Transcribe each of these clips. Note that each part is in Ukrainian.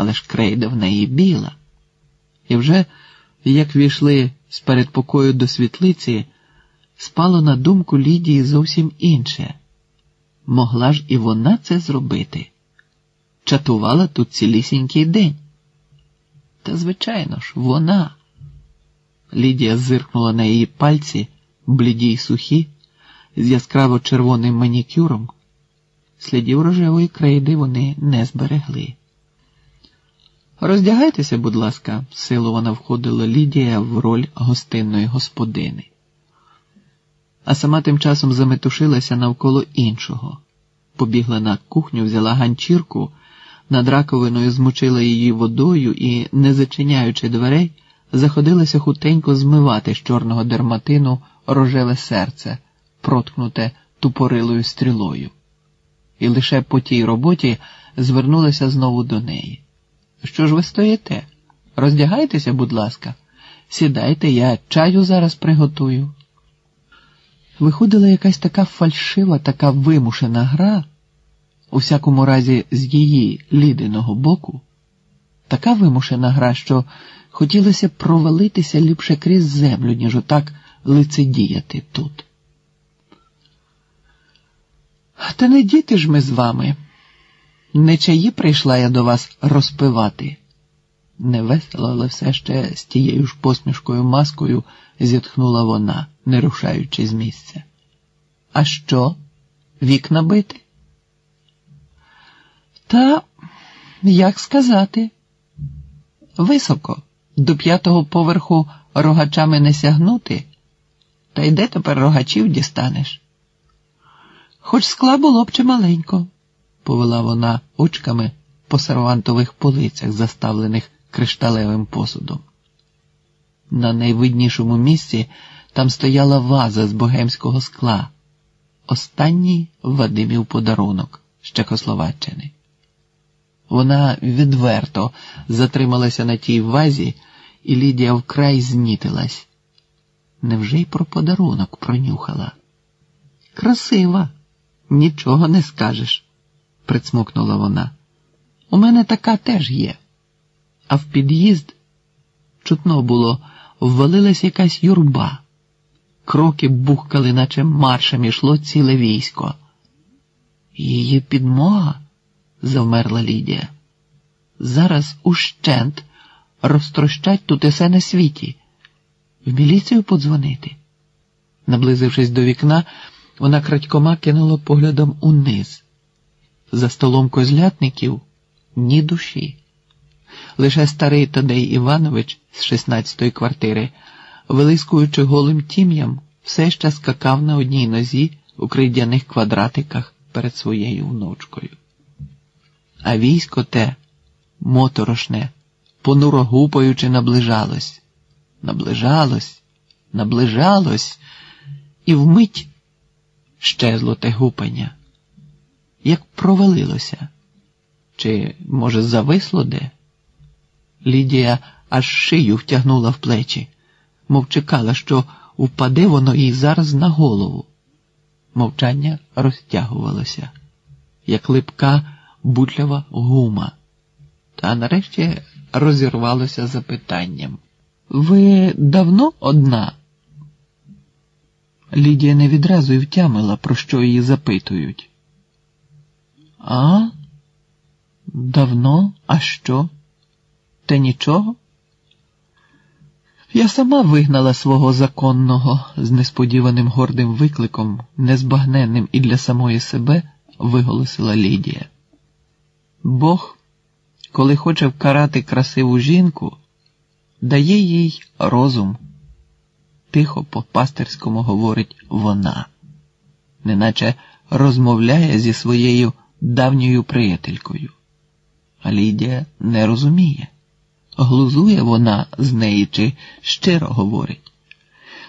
але ж крейда в неї біла. І вже, як війшли з передпокою до світлиці, спало на думку Лідії зовсім інше. Могла ж і вона це зробити. Чатувала тут цілісінький день. Та, звичайно ж, вона. Лідія зиркнула на її пальці, бліді й сухі, з яскраво червоним манікюром. Слідів рожевої крейди вони не зберегли. Роздягайтеся, будь ласка, силовано входила Лідія в роль гостинної господини. А сама тим часом заметушилася навколо іншого. Побігла на кухню, взяла ганчірку, над раковиною змочила її водою і, не зачиняючи дверей, заходилася хутенько змивати з чорного дерматину рожеве серце, проткнуте тупорилою стрілою. І лише по тій роботі звернулася знову до неї. Що ж ви стоїте? Роздягайтеся, будь ласка, сідайте, я чаю зараз приготую. Виходила якась така фальшива, така вимушена гра, у всякому разі, з її лідиного боку, така вимушена гра, що хотілося провалитися ліпше крізь землю, ніж отак лицедіяти тут. Та не діти ж ми з вами. Не чаї прийшла я до вас розпивати. Невесело, але все ще з тією ж посмішкою маскою зітхнула вона, не рушаючи з місця. А що? Вікна бити? Та як сказати? Високо, до п'ятого поверху рогачами не сягнути, та й де тепер рогачів дістанеш? Хоч скла було б чималенько повела вона очками по сервантових полицях, заставлених кришталевим посудом. На найвиднішому місці там стояла ваза з богемського скла, останній Вадимів подарунок з Чехословаччини. Вона відверто затрималася на тій вазі, і Лідія вкрай знітилась. Невже й про подарунок пронюхала? Красива, нічого не скажеш прицмокнула вона. У мене така теж є. А в під'їзд чутно було, ввалилась якась юрба. Кроки бухкали, наче маршем ішло ціле військо. Її підмога, завмерла Лідія. Зараз ущент розтрощать тут усе на світі. В міліцію подзвонити. Наблизившись до вікна, вона крадькома кинула поглядом униз. За столом козлятників ні душі. Лише старий Тадей Іванович з 16-ї квартири, вилискуючи голим тім'ям, все ще скакав на одній нозі у кридяних квадратиках перед своєю внучкою. А військо те, моторошне, понуро гупаючи, наближалось, наближалось, наближалось, і вмить щезло те гупання як провалилося, чи, може, зависло де? Лідія аж шию втягнула в плечі, мов чекала, що впаде воно їй зараз на голову. Мовчання розтягувалося, як липка бутлява гума, та нарешті розірвалося запитанням. Ви давно одна? Лідія не відразу й втямила, про що її запитують. А? Давно? А що? Та нічого? Я сама вигнала свого законного з несподіваним гордим викликом, незбагненним і для самої себе, виголосила Лідія. Бог, коли хоче вкарати красиву жінку, дає їй розум. Тихо по пастирському говорить вона, неначе розмовляє зі своєю давньою приятелькою. Лідія не розуміє, глузує вона з неї чи щиро говорить,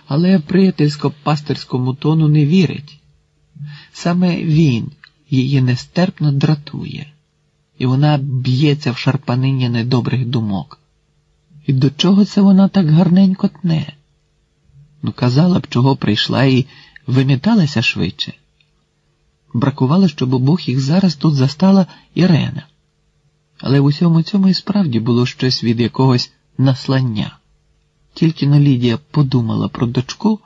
але приятельсько пастирському тону не вірить. Саме він її нестерпно дратує, і вона б'ється в шарпанині недобрих думок. І до чого це вона так гарненько тне? Ну, казала б, чого прийшла і виміталася швидше. Бракувало, щоб обох їх зараз тут застала Ірена. Але в усьому цьому і справді було щось від якогось наслання. Тільки но Лідія подумала про дочку,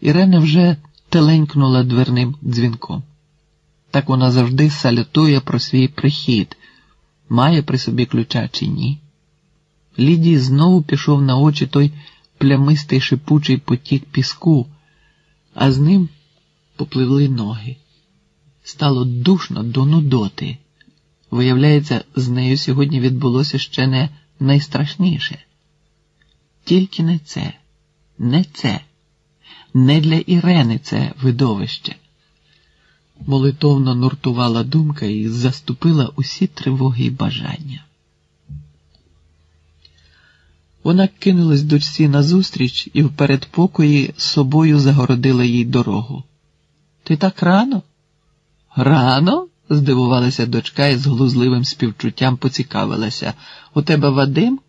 Ірена вже теленькнула дверним дзвінком. Так вона завжди салютує про свій прихід, має при собі ключа чи ні. Лідії знову пішов на очі той плямистий шипучий потік піску, а з ним попливли ноги. Стало душно до нудоти. Виявляється, з нею сьогодні відбулося ще не найстрашніше. Тільки не це, не це, не для Ірени це видовище. Молитовно нуртувала думка і заступила усі тривоги й бажання. Вона кинулась дочці назустріч і в передпокої собою загородила їй дорогу. Ти так рано? Рано? здивувалася дочка і з глузливим співчуттям поцікавилася. У тебе Вадим?